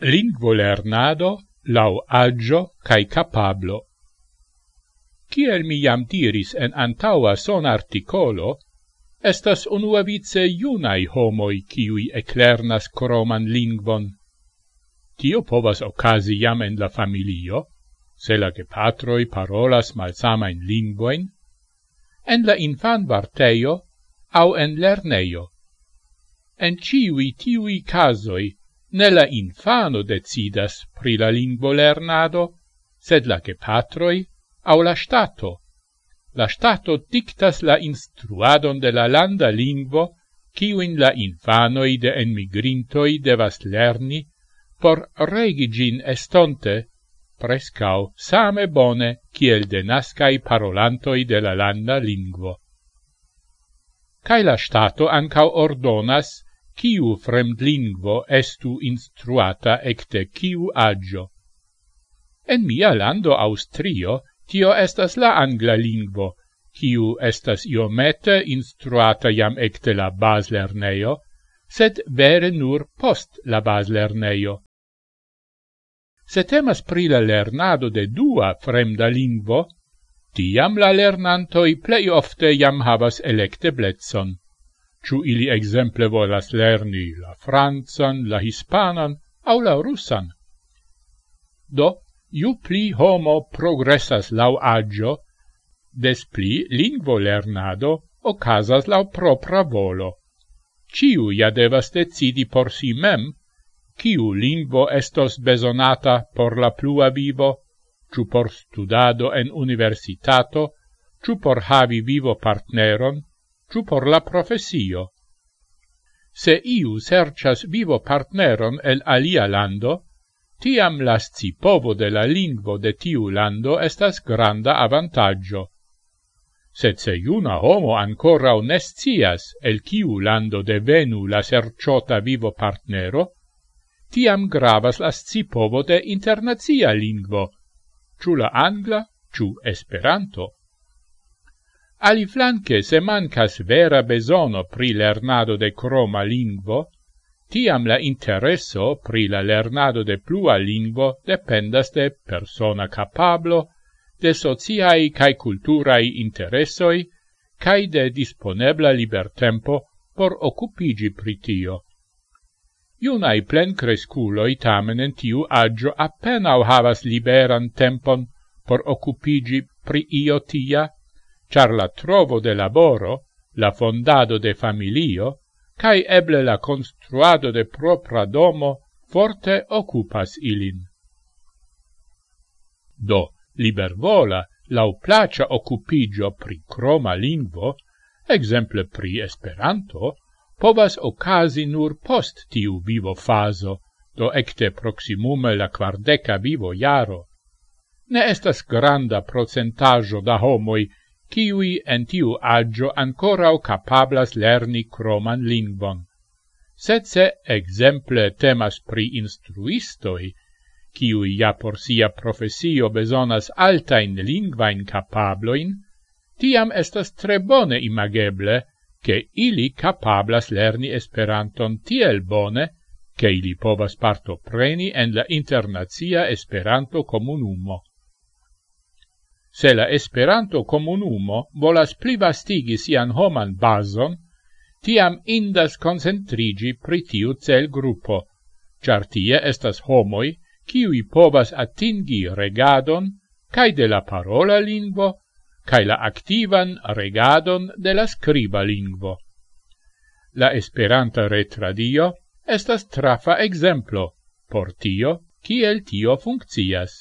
lingvo lernado lau agio cae capablo. Ciel mi jam diris en antaua son articolo, estas unuavice iunai homoi ciui eclernas croman lingvon. Tio povas ocasi jam en la familio, se la gepatroi parolas malsamain lingvoin, en la infan varteio au en lerneio. En ciui tiui casoi ne la infano decidas pri la lingvo lernado, sed la che patroi au la stato. La stato dictas la instruadon de la landa lingvo, ciuin la infanoi de enmigrintoi devas lerni, por regi gin estonte, prescau same bone kiel de nascai parolantoi de la landa lingvo. Cai la stato ancau ordonas Ciu fremdlingvo estu instruata ecte ciu agio. En mia lando Austrio tio estas la angla lingvo, ciu estas iomete instruata jam ecte la baslerneio, sed vere nur post la baslerneio. Se temas pri la lernado de dua fremda lingvo, tiam la lernantoi plei ofte jam havas electeblezzon. Ciu ili exemple volas lerni la Franzan, la hispanan, au la russan. Do, ju pli homo progressas lau agio, des pli lingvo lernado ocasas lau propra volo. Ciu ja devas decidi por si mem, ciu lingvo estos besonata por la plua vivo, ciu por studado en universitato, ciu por havi vivo partneron, ciu por la profesio. Se iu sercias vivo partneron el alia lando, tiam las cipovo de la lingvo de tiu lando estas granda avantaggio. Sed se iuna homo ancora onestias el ciu lando devenu la serciota vivo partnero, tiam gravas las cipovo de internazia lingvo, ciu la angla, ciu esperanto. Ali flanque se mancas vera besono pri lernado de croma lingvo, tiam la intereso pri la lernado de plua lingvo dependas de persona capablo, de sociai cae culturai interesoi, cae de disponebla libertempo por occupigi pritio. Iunai plen cresculoi tamen en tiu agio appenao havas liberan tempon por occupigi pri io tia, char la trovo de laboro, la fondado de familio, cae eble la construado de propra domo forte occupas ilin. Do, libervola, lau placia occupigio pri croma lingvo, exemple pri Esperanto, povas ocasi nur post tiu vivo faso, do ecte proximume la quardeca vivo iaro. Ne estas granda procentajo da homoi kiwi en tiu agio ancorau capablas lerni croman lingvon. Sed se exemple temas pri instruistoi, kiui ja por sia profesio besonas altain lingvain capabloin, tiam estas tre bone imageble, che ili capablas lerni Esperanton tiel bone, che ili povas parto preni en la internazia Esperanto comunumo se la Esperanto comunumo volas plivastigi sian homan bazon, tiam indas concentrigi pri tiu cel gruppo, char tie estas homoi, kiui povas atingi regadon, cae de la parola lingvo, cae la activan regadon de la scriba lingvo. La Esperanta retradio estas trafa exemplo por tio, kiel tio funccias.